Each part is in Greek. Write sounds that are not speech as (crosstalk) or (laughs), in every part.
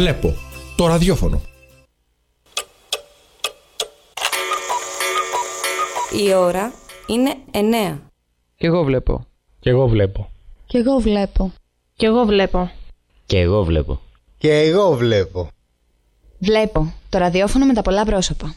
Βλέπω το ραδιόφωνο. Η ώρα είναι 9. Κι εγώ βλέπω. Κι εγώ βλέπω. Κι εγώ βλέπω. Κι εγώ βλέπω. Και εγώ βλέπω. Και εγώ βλέπω. Βλέπω το ραδιόφωνο με τα πολλά πρόσωπα.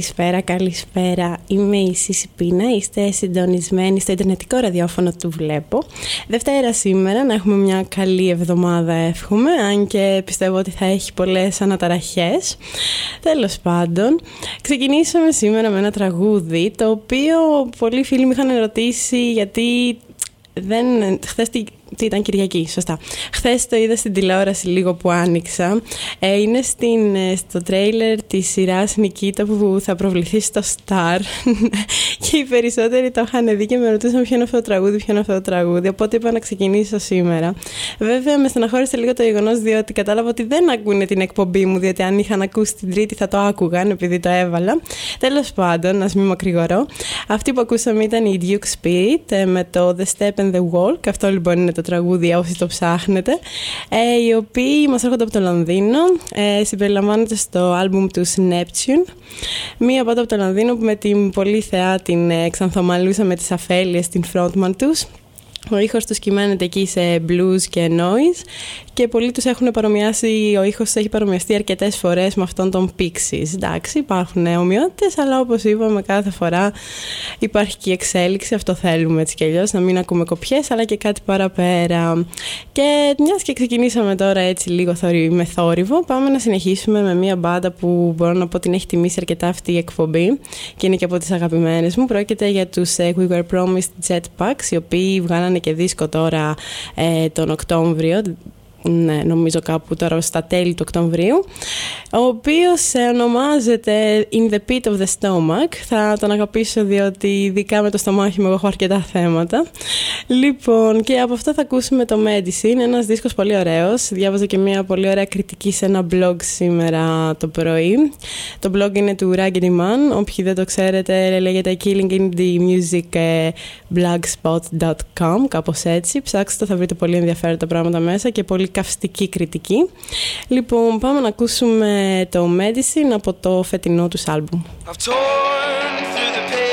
Καλησπέρα, καλησπέρα. Είμαι η Σύση Πίνα. Είστε συντονισμένοι στο Ιντερνετικό ραδιόφωνο του Βλέπω. Δευτέρα σήμερα, να έχουμε μια καλή εβδομάδα εύχομαι, αν και πιστεύω ότι θα έχει πολλές αναταραχές. Τέλος πάντων, ξεκινήσαμε σήμερα με ένα τραγούδι, το οποίο πολλοί φίλοι μου είχαν ερωτήσει γιατί δεν, χθες τι, τι ήταν Κυριακή, σωστά. Χθες το είδα στην τηλεόραση λίγο που άνοιξα. Ε, είναι στην, ε, στο τρέιλερ της σειράς Νικήτα που θα προβληθεί στο Star (laughs) και οι περισσότεροι το είχαν δει και με ρωτούσαν ποιο είναι αυτό το τραγούδι, ποιο είναι αυτό το τραγούδι. Οπότε είπα να ξεκινήσω σήμερα. Βέβαια με στεναχώρησε λίγο το γεγονός διότι κατάλαβα ότι δεν ακούνε την εκπομπή μου, διότι αν είχαν ακούσει την Τρίτη θα το άκουγαν επειδή το έβαλα. Τέλος πάντων, α μην μακρηγορώ. Αυτή που ακούσαμε ήταν η Duke Spirit ε, με το The Step and the Walk. Αυτό λοιπόν είναι το τραγούδι όσοι το ψάχνετε. Ε, οι οποίοι μας έρχονται από το Λονδίνο. Ε, συμπεριλαμβάνονται στο άλμπουμ του Neptune. Μία από από το Λονδίνο που με την πολύ θεά την ε, εξανθομαλούσα με τις αφέλειες στην frontman τους Ο ήχος τους κυμαίνεται εκεί σε blues και noise και πολλοί τους έχουν παρομοιάσει, ο ήχος έχει παρομοιαστεί αρκετές φορές με αυτόν τον Pixies. Εντάξει, υπάρχουν ομοιότητες, αλλά όπως είπαμε κάθε φορά υπάρχει και η εξέλιξη, αυτό θέλουμε έτσι κι αλλιώς, να μην ακούμε κοπιές, αλλά και κάτι παραπέρα. Και μιας και ξεκινήσαμε τώρα έτσι λίγο με θόρυβο, πάμε να συνεχίσουμε με μια μπάντα που μπορώ να πω την έχει τιμήσει αρκετά αυτή η εκπομπή και είναι και από τις αγαπημένες μου. Πρόκειται για τους ε, We Were Promised Jetpacks, οι οποίοι βγάλανε και δίσκο τώρα ε, τον Οκτώβριο ναι, νομίζω κάπου τώρα στα τέλη του Οκτωβρίου, ο οποίος ονομάζεται In the Pit of the Stomach. Θα τον αγαπήσω διότι ειδικά με το στομάχι μου έχω αρκετά θέματα. Λοιπόν, και από αυτό θα ακούσουμε το Medicine, ένας δίσκος πολύ ωραίος. Διάβαζα και μια πολύ ωραία κριτική σε ένα blog σήμερα το πρωί. Το blog είναι του Raggedy Man, όποιοι δεν το ξέρετε λέγεται Killing Indie Music ε, blogspot.com, κάπως έτσι. Ψάξτε, θα βρείτε πολύ ενδιαφέροντα πράγματα μέσα και πολύ καυστική κριτική. Λοιπόν, πάμε να ακούσουμε το Medicine από το φετινό τους άλμπουμ. stories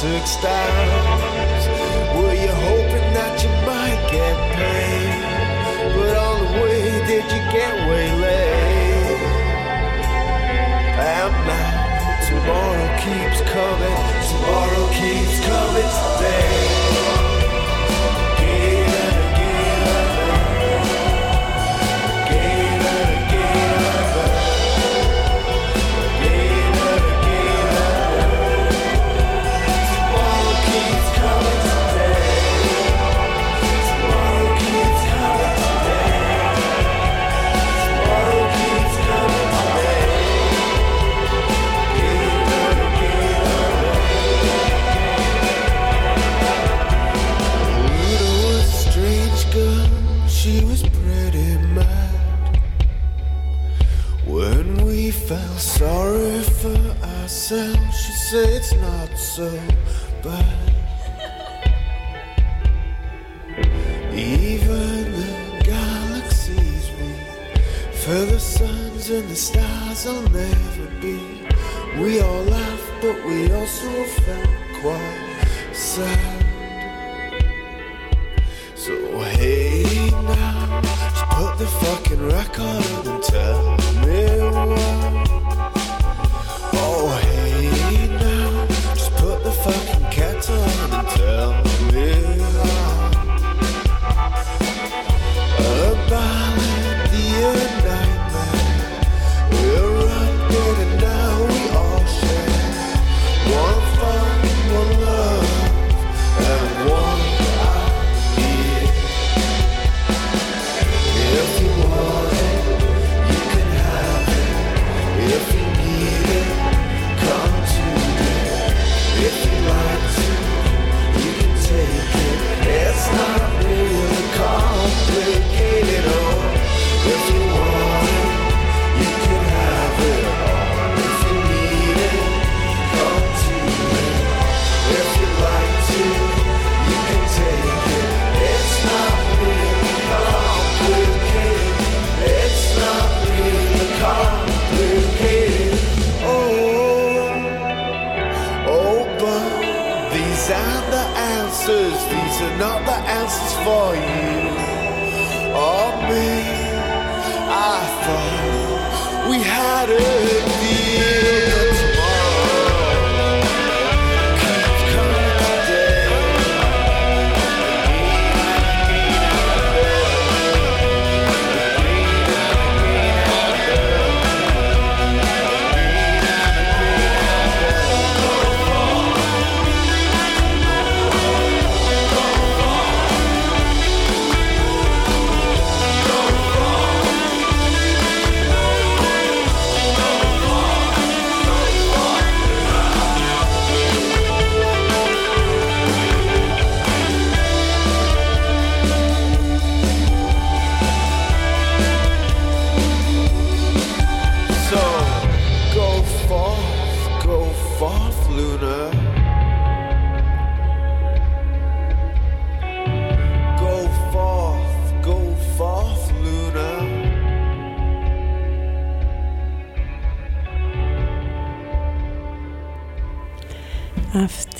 Six times. Ourselves, she said it's not so bad. Even the galaxies we for the suns and the stars will never be. We all laughed, but we also felt quite sad. So hey now, just put the fucking record on and tell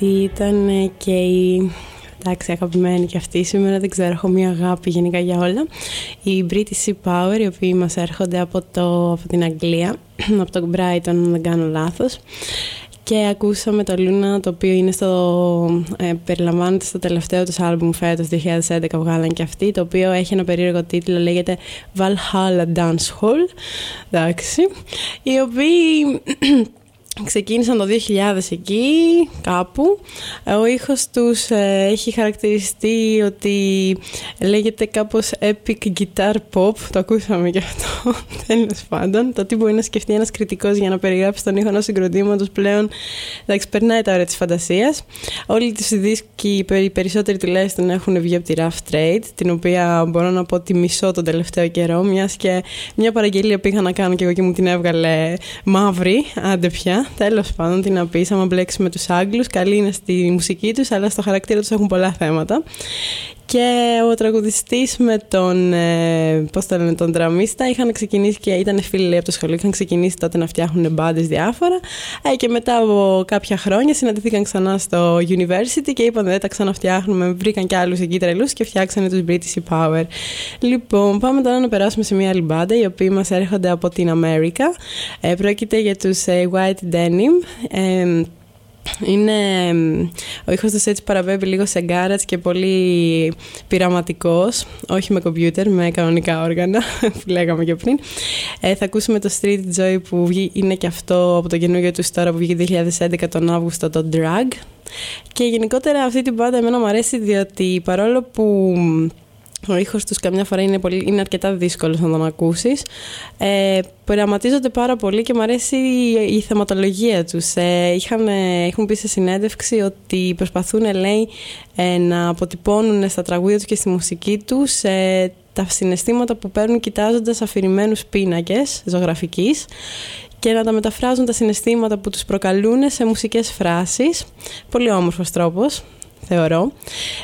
ήταν ε, και η εντάξει αγαπημένη και αυτή σήμερα δεν ξέρω έχω μια αγάπη γενικά για όλα. Η British Sea Power οι οποίοι μας έρχονται από, το, από την Αγγλία (clears throat) από το Brighton αν δεν κάνω λάθος. Και ακούσαμε το Luna το οποίο είναι στο, ε, περιλαμβάνεται στο τελευταίο τους άλμπουμ φέτος 2011 βγάλαν και αυτή το οποίο έχει ένα περίεργο τίτλο λέγεται Valhalla Dance Hall εντάξει. Οι οποίοι (clears throat) Ξεκίνησαν το 2000 εκεί, κάπου. Ο ήχος τους ε, έχει χαρακτηριστεί ότι λέγεται κάπως epic guitar pop. Το ακούσαμε και αυτό, (laughs) τέλος πάντων. Το τι μπορεί να σκεφτεί ένας κριτικός για να περιγράψει τον ήχο ενός συγκροτήματος πλέον, εντάξει, περνάει τα όρια της φαντασίας. Όλοι τους δίσκοι, οι περισσότεροι τουλάχιστον, έχουν βγει από τη Rough Trade, την οποία μπορώ να πω ότι μισώ τον τελευταίο καιρό, μιας και μια παραγγελία που είχα να κάνω και εγώ και μου την έβγαλε μαύρη, άντε πια. Τέλος πάντων, τι να πεις, άμα μπλέξεις με τους Άγγλους, καλή είναι στη μουσική τους, αλλά στο χαρακτήρα τους έχουν πολλά θέματα. Και ο τραγουδιστής με τον, ε, πώς το λένε, τον δραμίστα είχαν ξεκινήσει και ήταν φίλοι από το σχολείο, είχαν ξεκινήσει τότε να φτιάχνουν μπάντες διάφορα ε, και μετά από κάποια χρόνια συναντηθήκαν ξανά στο university και είπαν δεν τα ξαναφτιάχνουμε, βρήκαν κι άλλους εκεί τρελούς και φτιάξανε τους British Power. Λοιπόν, πάμε τώρα να περάσουμε σε μια άλλη μπάντα οι οποίοι μας έρχονται από την Αμέρικα. Ε, πρόκειται για τους ε, White Denim. Ε, είναι, ο ήχος τους έτσι παραπέμπει λίγο σε γκάρατς και πολύ πειραματικός, όχι με κομπιούτερ, με κανονικά όργανα, (laughs) που λέγαμε και πριν. Ε, θα ακούσουμε το Street Joy που βγει, είναι και αυτό από το καινούργιο του τώρα που βγήκε 2011 τον Αύγουστο, το Drag. Και γενικότερα αυτή την πάντα εμένα μου αρέσει διότι παρόλο που ο ήχος τους καμιά φορά είναι, πολύ, είναι αρκετά δύσκολος να τον ακούσεις. Ε, πειραματίζονται πάρα πολύ και μου αρέσει η, η θεματολογία τους. Ε, είχαν, ε, έχουν πει σε συνέντευξη ότι προσπαθούν, λέει, ε, να αποτυπώνουν στα τραγούδια τους και στη μουσική τους ε, τα συναισθήματα που παίρνουν κοιτάζοντας αφηρημένους πίνακες ζωγραφικής και να τα μεταφράζουν τα συναισθήματα που τους προκαλούν σε μουσικές φράσεις. Πολύ όμορφος τρόπος θεωρώ.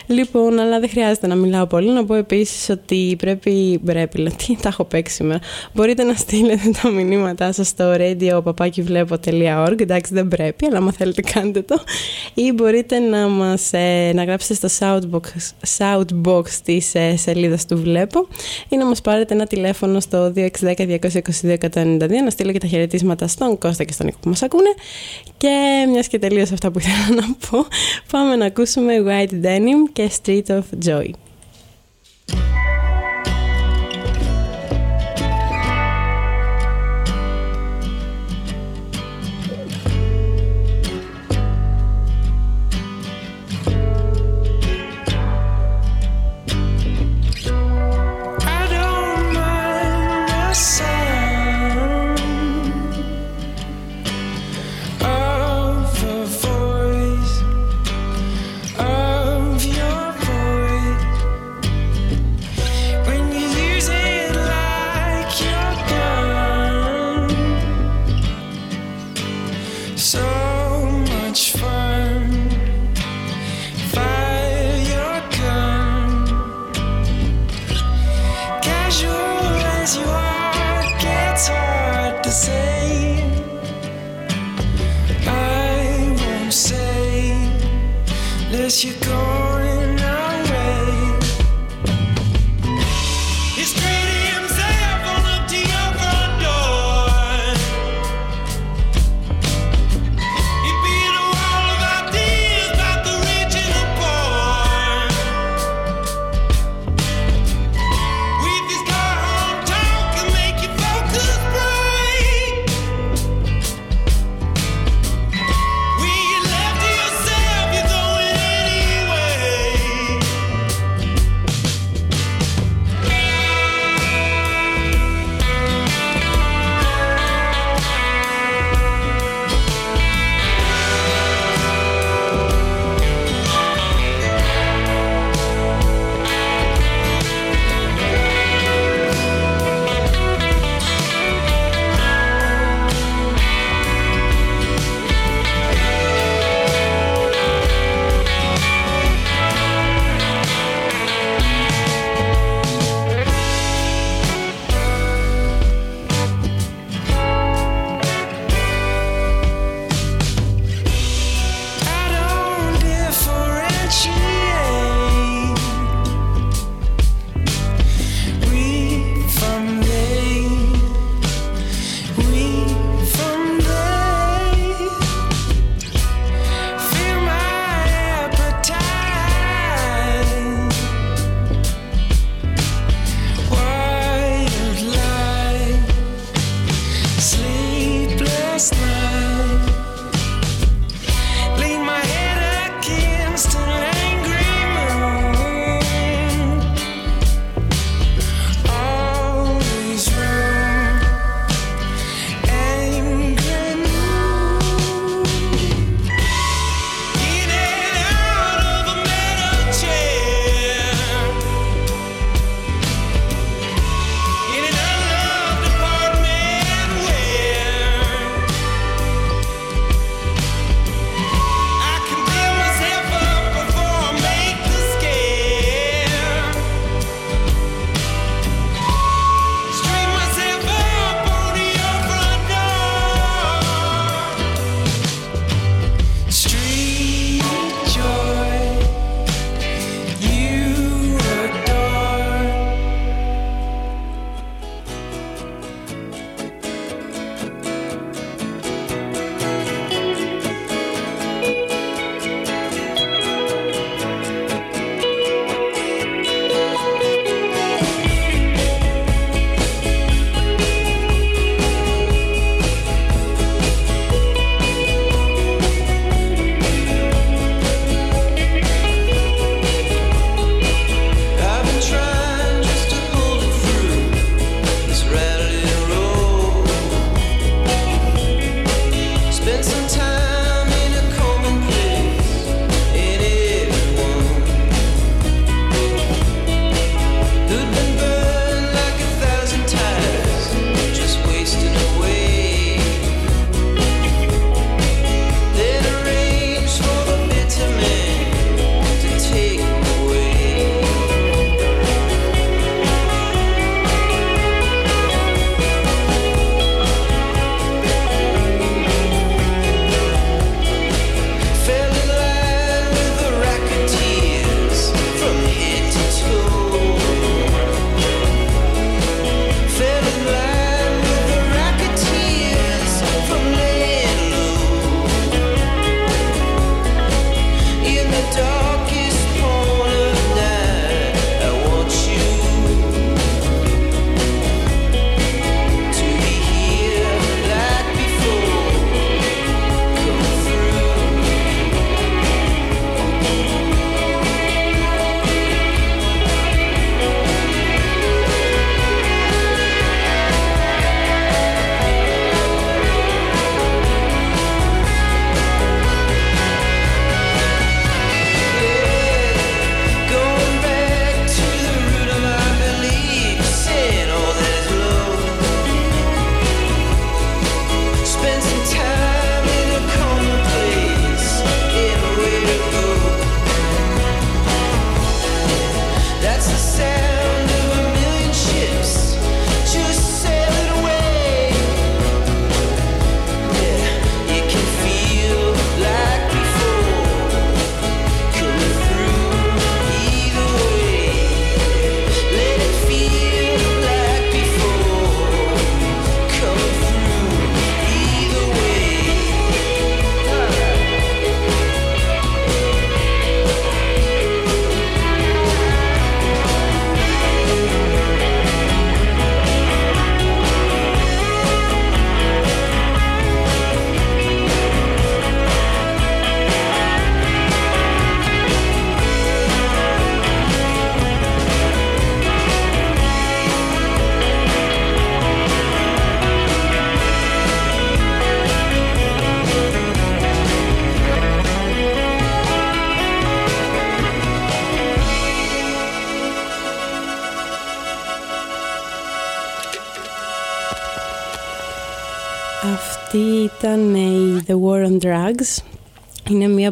Λοιπόν, αλλά δεν χρειάζεται να μιλάω πολύ. Να πω επίσης ότι πρέπει. Πρέπει, τι τα έχω παίξει σήμερα. Μπορείτε να στείλετε τα μηνύματά σας στο radio.papakivlepo.org. Εντάξει, δεν πρέπει, αλλά αν θέλετε κάντε το. Ή μπορείτε να μας ε, να γράψετε στο shoutbox, shoutbox της ε, σελίδας του Βλέπω ή να μας πάρετε ένα τηλέφωνο στο 2610-222-192 να στείλω και τα χαιρετίσματα στον Κώστα και στον Νίκο που μας ακούνε. Και μιας και τελείωσα αυτά που ήθελα να πω, πάμε να ακούσουμε White Denim και Street of Joy.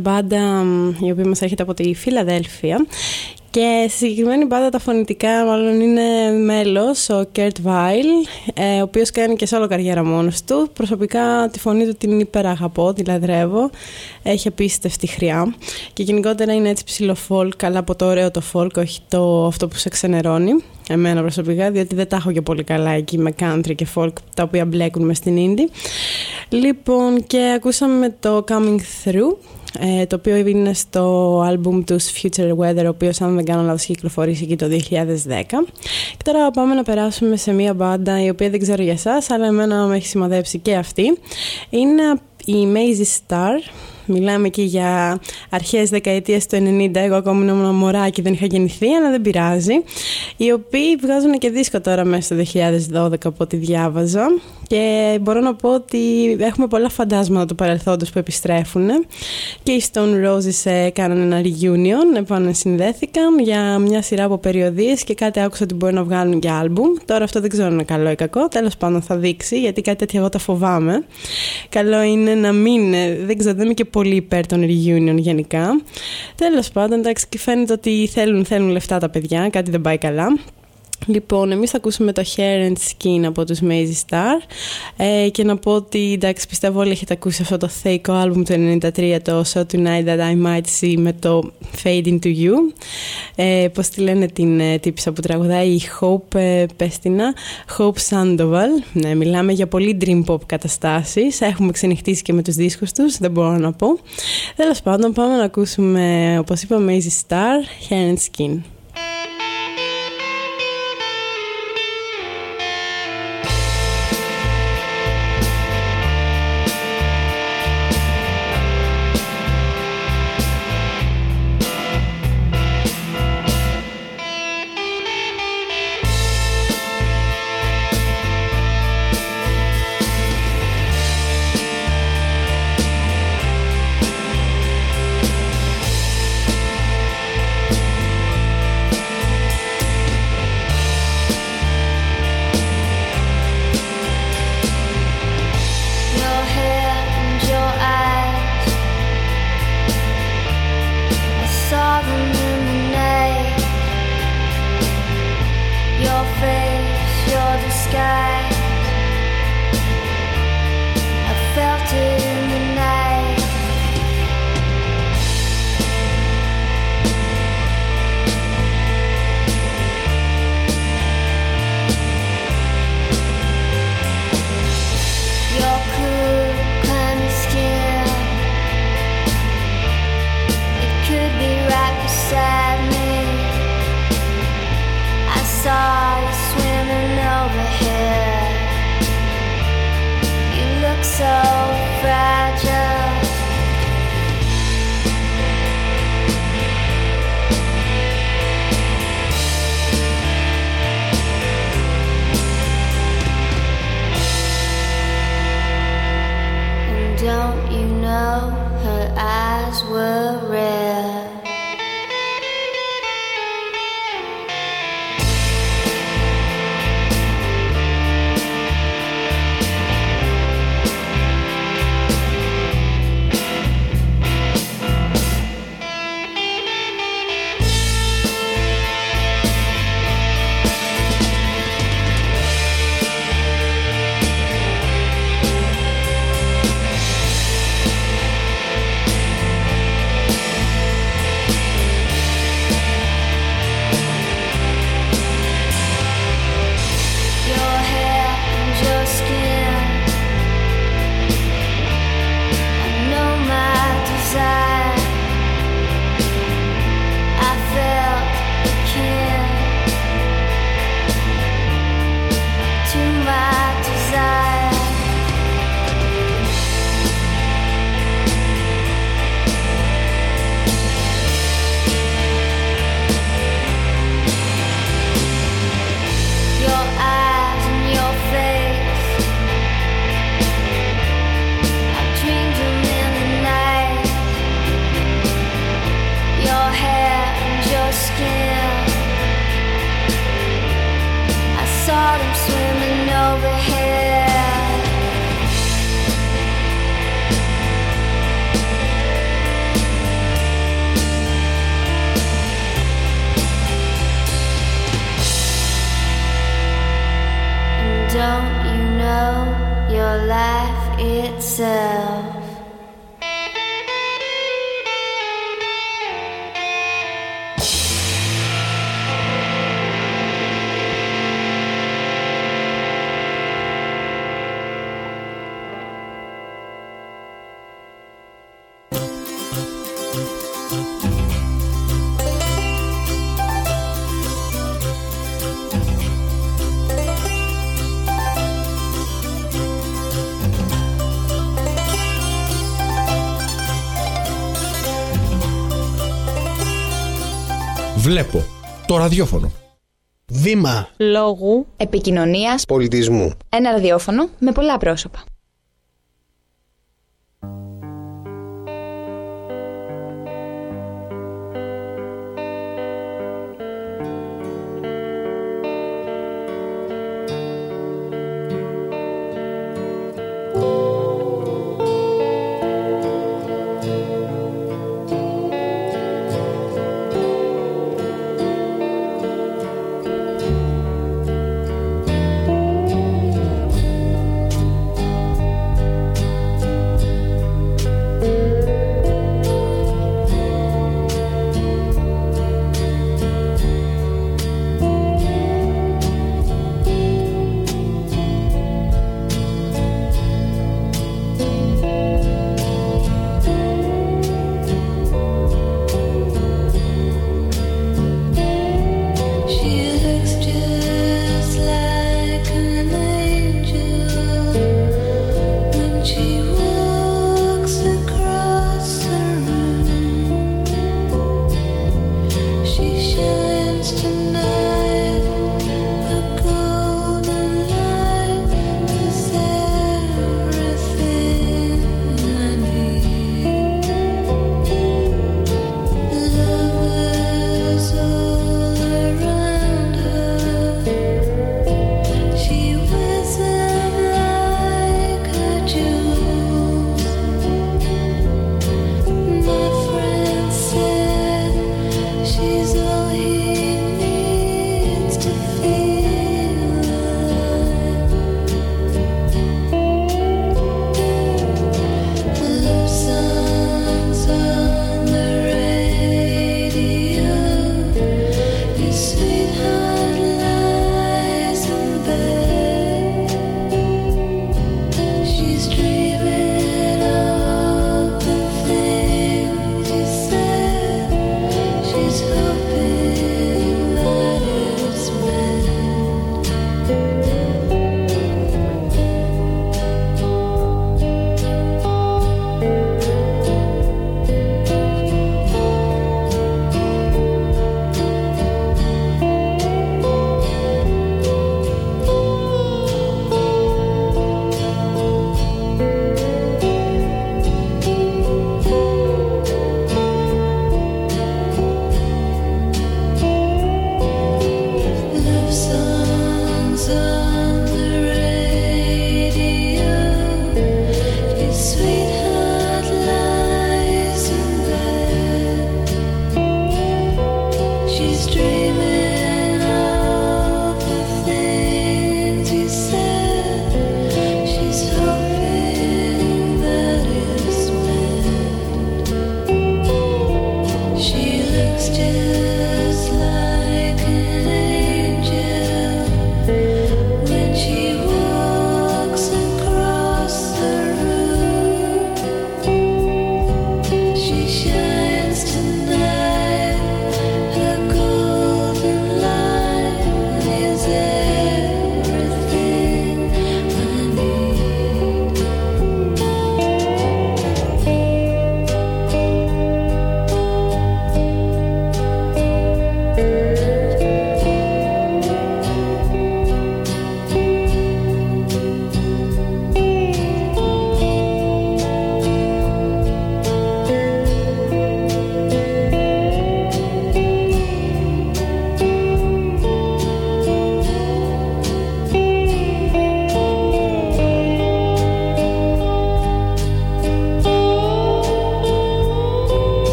Μπάντα μ, η οποία μας έρχεται από τη Φιλαδέλφια και στη συγκεκριμένη μπάντα τα φωνητικά μάλλον είναι μέλος ο Kurt Vile ε, ο οποίος κάνει και solo καριέρα μόνος του. Προσωπικά τη φωνή του την υπεραγαπώ, τη λατρεύω. Έχει απίστευτη χρειά και γενικότερα είναι έτσι ψηλό folk, αλλά από το ωραίο το folk, όχι το αυτό που σε ξενερώνει. Εμένα προσωπικά, διότι δεν τα έχω και πολύ καλά εκεί με country και folk τα οποία μπλέκουν μες στην indie. Λοιπόν, και ακούσαμε το Coming Through, ε, το οποίο είναι στο άλμπουμ τους Future Weather, ο οποίος αν δεν κάνω λάθος έχει κυκλοφορήσει εκεί το 2010. Και τώρα πάμε να περάσουμε σε μια μπάντα η οποία δεν ξέρω για εσάς, αλλά εμένα με έχει σημαδέψει και αυτή. Είναι η Maisie Star, Μιλάμε εκεί για αρχές δεκαετίες του 90, εγώ ακόμη ήμουν μωράκι, δεν είχα γεννηθεί, αλλά δεν πειράζει. Οι οποίοι βγάζουν και δίσκο τώρα μέσα στο 2012 από ό,τι διάβαζα και μπορώ να πω ότι έχουμε πολλά φαντάσματα του παρελθόντος που επιστρέφουν και οι Stone Roses ε, κάνανε ένα reunion, επανασυνδέθηκαν για μια σειρά από περιοδίες και κάτι άκουσα ότι μπορεί να βγάλουν και άλμπουμ. Τώρα αυτό δεν ξέρω αν είναι καλό ή κακό, τέλος πάντων θα δείξει γιατί κάτι τέτοιο εγώ τα φοβάμαι. Καλό είναι να μην, ε, δεν ξέρω, δεν είμαι και πολύ υπέρ των reunion γενικά. Τέλος πάντων, εντάξει, και φαίνεται ότι θέλουν, θέλουν λεφτά τα παιδιά, κάτι δεν πάει καλά. Λοιπόν, εμείς θα ακούσουμε το Hair and Skin από τους Maisie Star. Ε, και να πω ότι εντάξει πιστεύω όλοι έχετε ακούσει αυτό το θεϊκό album του 93 το So Tonight That I Might See με το Fade Into You. Ε, πώς τη λένε την ε, τύπησα που τραγουδάει η Hope ε, Πέστινα Hope Sandoval. Ναι, μιλάμε για πολύ dream pop καταστάσεις. Έχουμε ξενυχτήσει και με τους δίσκους τους δεν μπορώ να πω. Τέλος πάντων πάμε να ακούσουμε όπως είπα Maisie Star Hair and Skin face, your disguise. Βλέπω το ραδιόφωνο. Βήμα Λόγου Επικοινωνίας, πολιτισμού. ένα ραδιόφωνο με πολλά πρόσωπα.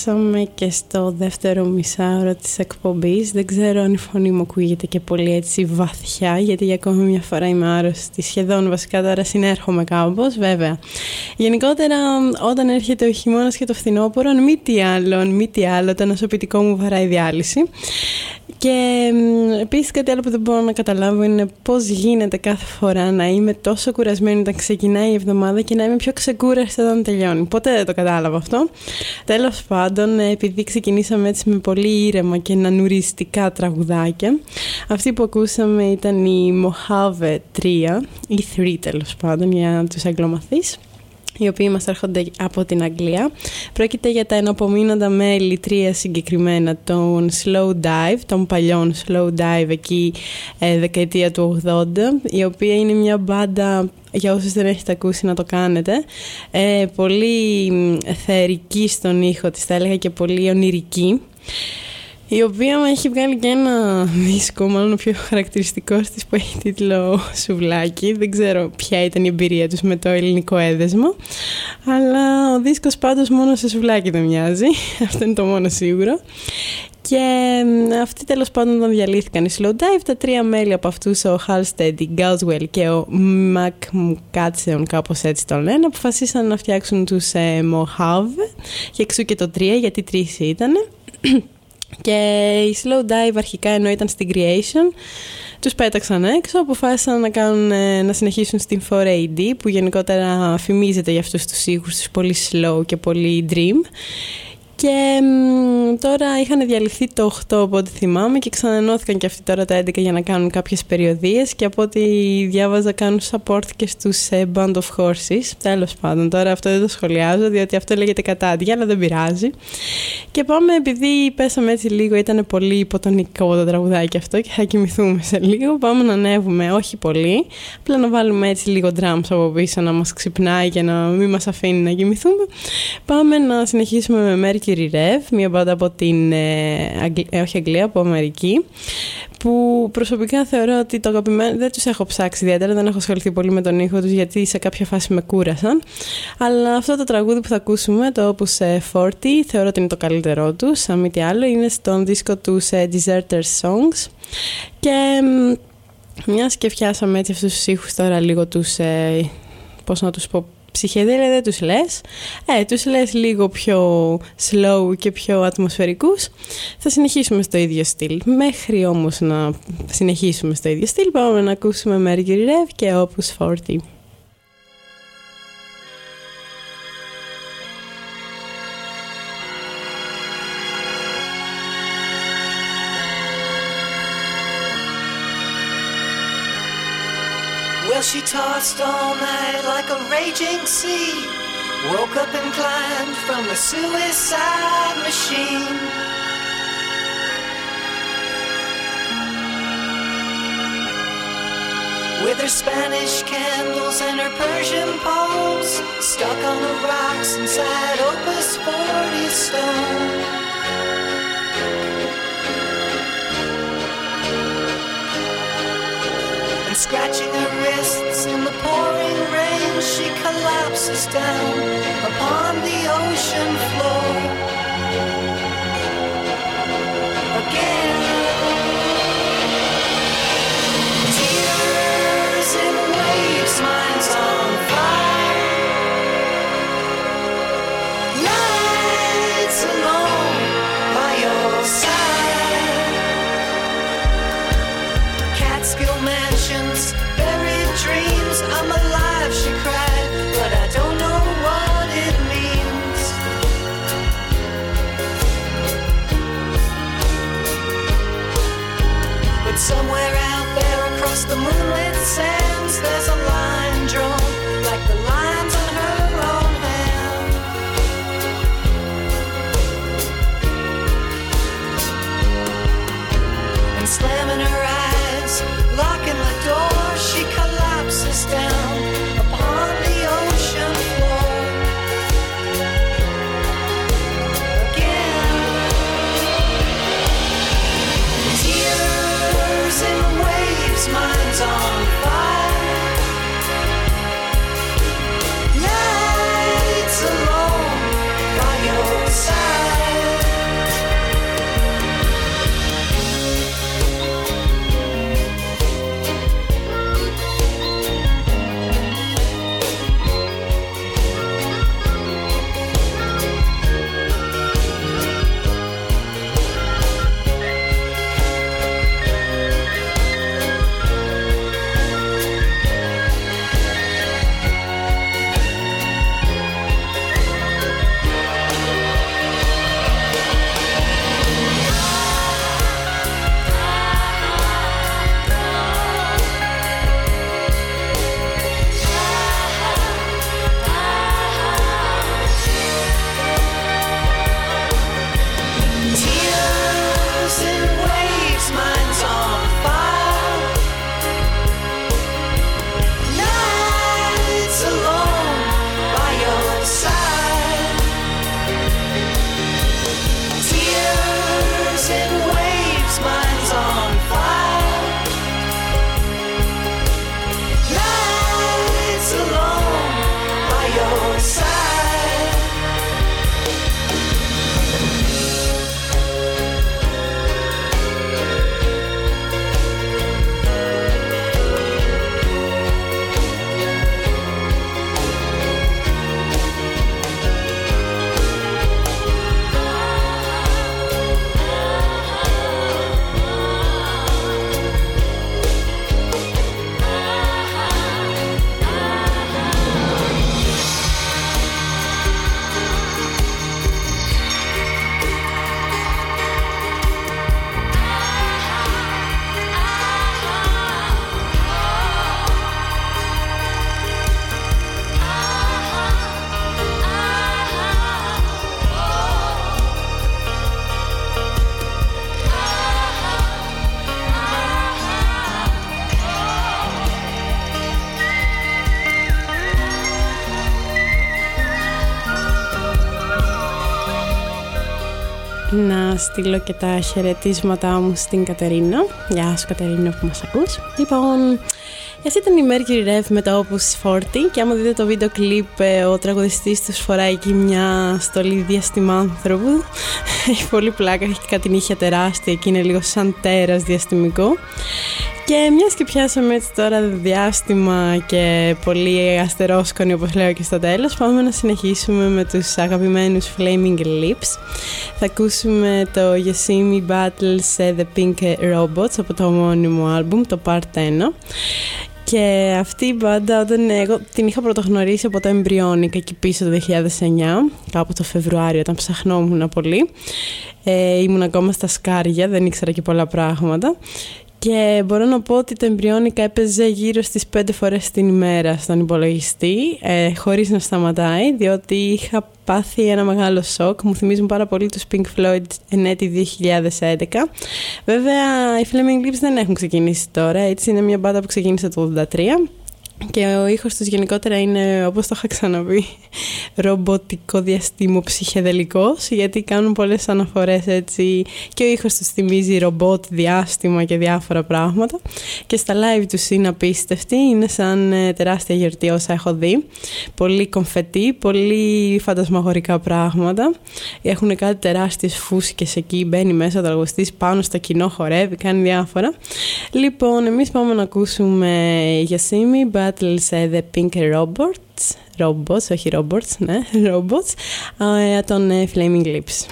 Φτάσαμε και στο δεύτερο μισάωρο της εκπομπής. Δεν ξέρω αν η φωνή μου ακούγεται και πολύ έτσι βαθιά, γιατί για ακόμη μια φορά είμαι άρρωστη. Σχεδόν βασικά τώρα συνέρχομαι κάπως, βέβαια. Γενικότερα, όταν έρχεται ο χειμώνας και το φθινόπωρο, μη τι άλλο, μη τι άλλο, το νοσοποιητικό μου βαράει διάλυση. Και μ, επίσης κάτι άλλο που δεν μπορώ να καταλάβω είναι πώς γίνεται κάθε φορά να είμαι τόσο κουρασμένη όταν ξεκινάει η εβδομάδα και να είμαι πιο ξεκούραστη όταν τελειώνει. Ποτέ δεν το κατάλαβα αυτό. Τέλος πάντων, ε, επειδή ξεκινήσαμε έτσι με πολύ ήρεμα και νανουριστικά τραγουδάκια, αυτή που ακούσαμε ήταν η Mojave 3, ή 3 τέλος πάντων για τους αγγλομαθείς οι οποίοι μας έρχονται από την Αγγλία. Πρόκειται για τα εναπομείνοντα μέλη, τρία συγκεκριμένα, των Slow Dive, των παλιών Slow Dive εκεί ε, δεκαετία του 80, η οποία είναι μια μπάντα για όσους δεν έχετε ακούσει να το κάνετε. Ε, πολύ μ, εθερική στον ήχο της, θα έλεγα και πολύ ονειρική η οποία μου έχει βγάλει και ένα δίσκο, μάλλον ο πιο χαρακτηριστικός της που έχει τίτλο Σουβλάκι. Δεν ξέρω ποια ήταν η εμπειρία τους με το ελληνικό έδεσμο. Αλλά ο δίσκος πάντως μόνο σε σουβλάκι δεν μοιάζει. (laughs) Αυτό είναι το μόνο σίγουρο. Και μ, αυτοί τέλος πάντων όταν διαλύθηκαν οι Slow Dive, τα τρία μέλη από αυτούς, ο Halstead, η Goswell και ο Mac Mukatseon, κάπως έτσι το λένε, αποφασίσαν να φτιάξουν τους ε, Mojave. Και εξού και το τρία, γιατί τρεις ήταν. (clears throat) Και η Slow Dive αρχικά ενώ ήταν στην Creation τους πέταξαν έξω, αποφάσισαν να, κάνουν, ε, να συνεχίσουν στην 4AD που γενικότερα φημίζεται για αυτούς τους ήχους τους πολύ slow και πολύ dream και μ, τώρα είχαν διαλυθεί το 8 από ό,τι θυμάμαι και ξανανώθηκαν και αυτοί τώρα τα 11 για να κάνουν κάποιες περιοδίες και από ό,τι διάβαζα κάνουν support και στους ε, Band of Horses. Τέλος πάντων, τώρα αυτό δεν το σχολιάζω διότι αυτό λέγεται κατάντια αλλά δεν πειράζει. Και πάμε επειδή πέσαμε έτσι λίγο, ήταν πολύ υποτονικό το τραγουδάκι αυτό και θα κοιμηθούμε σε λίγο. Πάμε να ανέβουμε, όχι πολύ, απλά να βάλουμε έτσι λίγο drums από πίσω να μας ξυπνάει και να μην μας αφήνει να κοιμηθούμε. Πάμε να συνεχίσουμε με Mercury Rev, μια μπάντα από την, ε, Αγγλ- ε, όχι Αγγλία, από Αμερική, που προσωπικά θεωρώ ότι το αγαπημένο, δεν τους έχω ψάξει ιδιαίτερα, δεν έχω ασχοληθεί πολύ με τον ήχο τους γιατί σε κάποια φάση με κούρασαν. Αλλά αυτό το τραγούδι που θα ακούσουμε, το Opus ε, 40, θεωρώ ότι είναι το καλύτερό τους, αν μη τι άλλο, είναι στον δίσκο τους ε, Deserter Songs. Και μ, μιας και φτιάσαμε έτσι αυτούς τους ήχους τώρα λίγο τους, ε, πώς να τους πω, ψυχεδέλια δεν τους λες, ε, τους λες λίγο πιο slow και πιο ατμοσφαιρικούς. Θα συνεχίσουμε στο ίδιο στυλ. Μέχρι όμως να συνεχίσουμε στο ίδιο στυλ, πάμε να ακούσουμε Mercury Rev και Opus 40. Tossed all night like a raging sea. Woke up and climbed from the suicide machine. With her Spanish candles and her Persian palms, stuck on the rocks inside Opus 40 stone. Scratching her wrists in the pouring rain, she collapses down upon the ocean floor. Again, tears in στείλω και τα χαιρετίσματά μου στην Κατερίνα. Γεια σου Κατερίνα που μας ακούς. Λοιπόν, εσύ ήταν η Mercury Rev με το Opus 40 και άμα δείτε το βίντεο κλιπ ε, ο τραγουδιστής τους φοράει εκεί μια στολή διαστημάνθρωπου. (laughs) Έχει πολύ πλάκα, έχει και κάτι νύχια τεράστια και είναι λίγο σαν τέρας διαστημικό. Και μιας και πιάσαμε έτσι τώρα διάστημα και πολύ αστερόσκονη όπως λέω και στο τέλος πάμε να συνεχίσουμε με τους αγαπημένους Flaming Lips. Θα ακούσουμε το Yosemite Battles The Pink Robots από το ομώνυμο άλμπουμ, το Part 1 και αυτή η μπάντα όταν εγώ την είχα πρωτογνωρίσει από το Embryonic εκεί πίσω το 2009 κάπου το Φεβρουάριο όταν ψαχνόμουν πολύ ε, ήμουν ακόμα στα σκάρια, δεν ήξερα και πολλά πράγματα και μπορώ να πω ότι το Embryonic έπαιζε γύρω στις 5 φορές την ημέρα στον υπολογιστή, ε, χωρίς να σταματάει, διότι είχα πάθει ένα μεγάλο σοκ. Μου θυμίζουν πάρα πολύ τους Pink Floyd εν έτη 2011. Βέβαια, οι Flaming Lips δεν έχουν ξεκινήσει τώρα, έτσι είναι μια μπάντα που ξεκίνησε το 1983 και ο ήχος τους γενικότερα είναι, όπως το είχα ξαναπεί, ρομποτικό διαστήμο ψυχεδελικός, γιατί κάνουν πολλές αναφορές έτσι και ο ήχος τους θυμίζει ρομπότ, διάστημα και διάφορα πράγματα. Και στα live τους είναι απίστευτοι, είναι σαν ε, τεράστια γιορτή όσα έχω δει. Πολύ κομφετή, πολύ φαντασμαγορικά πράγματα. Έχουν κάτι τεράστιες φούσκες εκεί, μπαίνει μέσα ο τραγουστής πάνω στο κοινό, χορεύει, κάνει διάφορα. Λοιπόν, εμείς πάμε να ακούσουμε Yasimi Battles ε, The Pink Robots, Robots, όχι Robots, ναι, Robots, ε, των ε, Flaming Lips.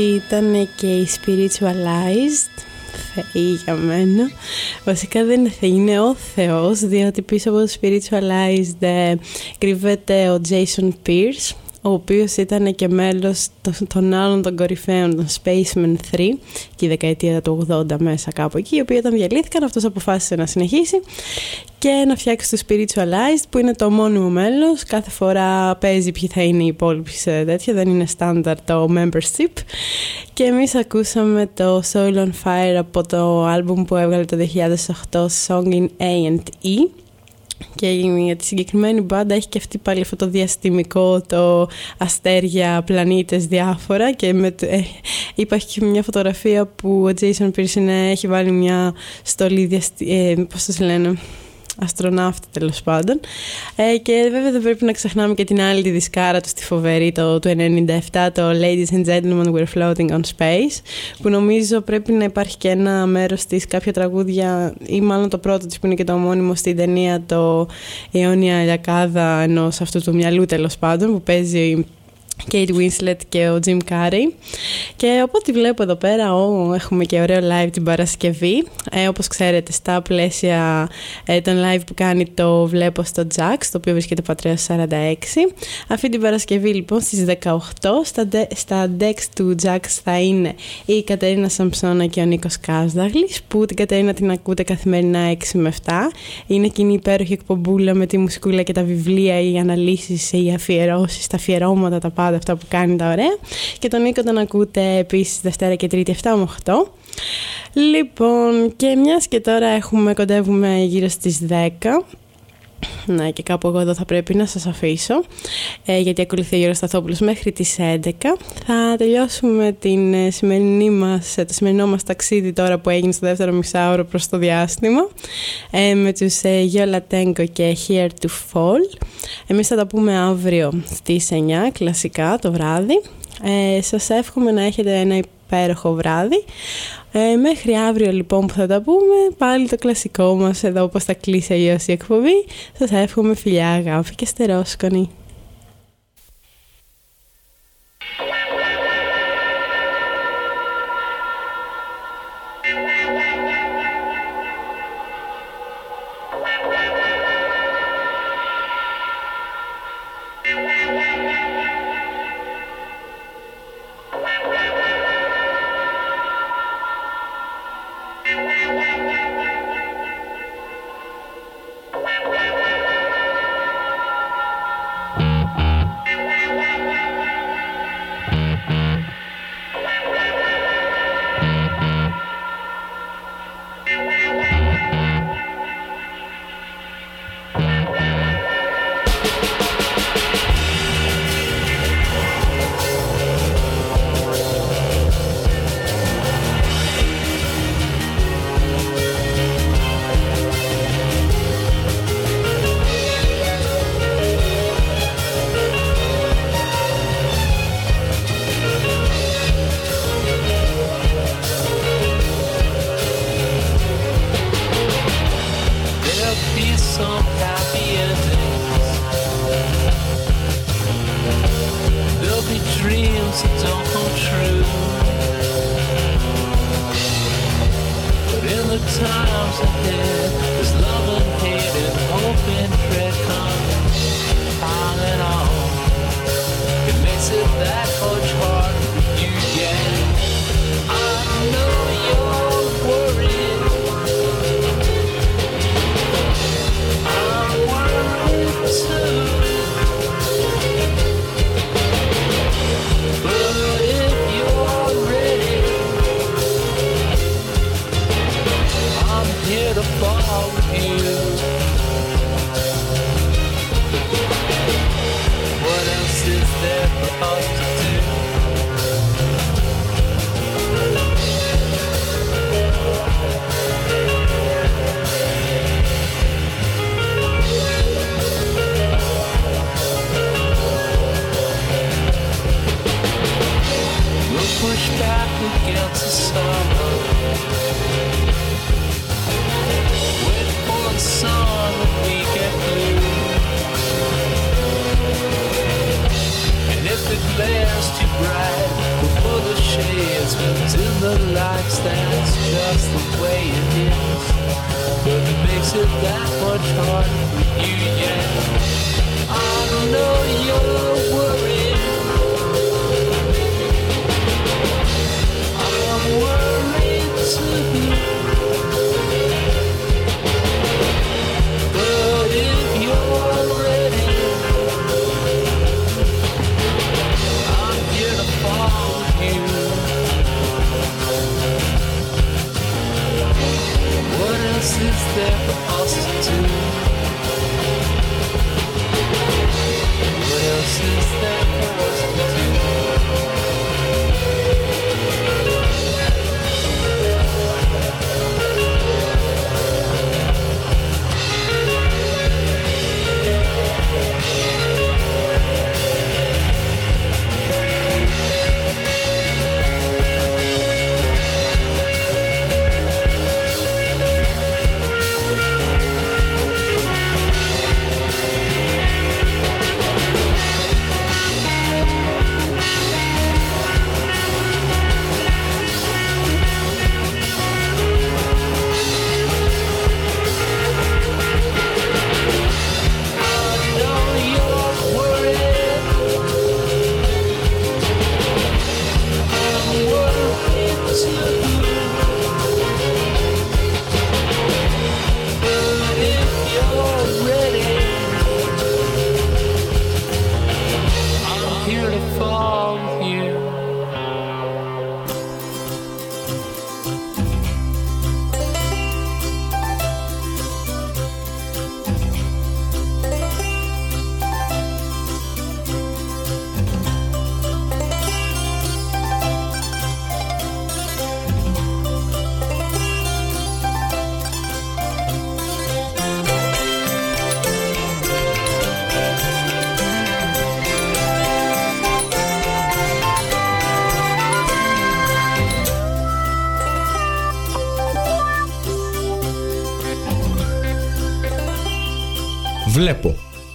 Αυτή ήταν και η Spiritualized θεή για μένα. Βασικά δεν είναι θεή, είναι ο Θεός, διότι πίσω από το Spiritualized ε, κρύβεται ο Jason Pierce, ο οποίος ήταν και μέλος των- των άλλων των κορυφαίων, των Spaceman 3 και η δεκαετία του 80 μέσα κάπου εκεί, οι οποίοι όταν διαλύθηκαν αυτός αποφάσισε να συνεχίσει και να φτιάξει το Spiritualized που είναι το μόνιμο μέλος. Κάθε φορά παίζει ποιοι θα είναι οι υπόλοιποι σε τέτοια, δεν είναι standard το membership. Και εμείς ακούσαμε το Soul on Fire από το άλμπουμ που έβγαλε το 2008 Song in A&E και για τη συγκεκριμένη μπάντα έχει και αυτή πάλι αυτό το διαστημικό, το αστέρια, πλανήτες διάφορα και με, το- ε, υπάρχει και μια φωτογραφία που ο Jason Pierce είναι- έχει βάλει μια στολή διαστη, ε, πώς το λένε, αστροναύτη τέλος πάντων. Ε, και βέβαια δεν πρέπει να ξεχνάμε και την άλλη τη δισκάρα του στη φοβερή το, του 97, το Ladies and Gentlemen We're Floating on Space, που νομίζω πρέπει να υπάρχει και ένα μέρος της, κάποια τραγούδια, ή μάλλον το πρώτο της που είναι και το ομώνυμο στην ταινία, το αιώνια λιακάδα ενός αυτού του μυαλού τέλος πάντων, που παίζει Kate Winslet και ο Jim Carrey. Και οπότε βλέπω εδώ πέρα, ο, έχουμε και ωραίο live την Παρασκευή. Ε, όπως ξέρετε, στα πλαίσια ε, των live που κάνει το βλέπω στο Jax, το οποίο βρίσκεται Πατρέας 46. Αυτή την Παρασκευή λοιπόν στις 18 στα, de- στα decks του Jax θα είναι η Κατερίνα Σαμψώνα και ο Νίκος Κάσδαγλης, που την Κατερίνα την ακούτε καθημερινά 6 με 7. Είναι εκείνη η υπέροχη εκπομπούλα με τη μουσικούλα και τα βιβλία, οι αναλύσεις, οι αφιερώσεις, τα αφιερώματα, τα πάντα αυτά που κάνει τα ωραία. Και τον Νίκο τον ακούτε επίσης Δευτέρα και Τρίτη 7 με 8. Λοιπόν, και μιας και τώρα έχουμε, κοντεύουμε γύρω στις 10. (clears throat) Ναι, και κάπου εγώ εδώ θα πρέπει να σας αφήσω, ε, γιατί ακολουθεί ο Γιώργος Σταθόπουλος μέχρι τις 11. Θα τελειώσουμε την ε, σημερινή μας, ε, το σημερινό μας ταξίδι τώρα που έγινε στο δεύτερο μισάωρο προς το διάστημα, ε, με τους ε, Γιώλα Τέγκο και Here to Fall. Εμείς θα τα πούμε αύριο στις 9, κλασικά το βράδυ. Ε, σας εύχομαι να έχετε ένα υπέροχο βράδυ. Ε, μέχρι αύριο λοιπόν που θα τα πούμε, πάλι το κλασικό μας εδώ όπως θα κλείσει αλλιώς η εκπομπή. Σας εύχομαι φιλιά, αγάπη και στερόσκονη.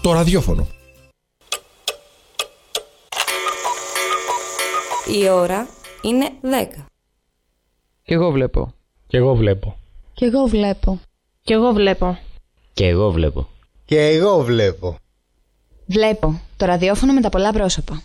Το ραδιόφωνο. Η ώρα είναι 10. Κι εγώ βλέπω. Κι εγώ βλέπω. Κι εγώ βλέπω. Κι εγώ βλέπω. Και εγώ βλέπω. Και εγώ βλέπω. Βλέπω το ραδιόφωνο με τα πολλά πρόσωπα.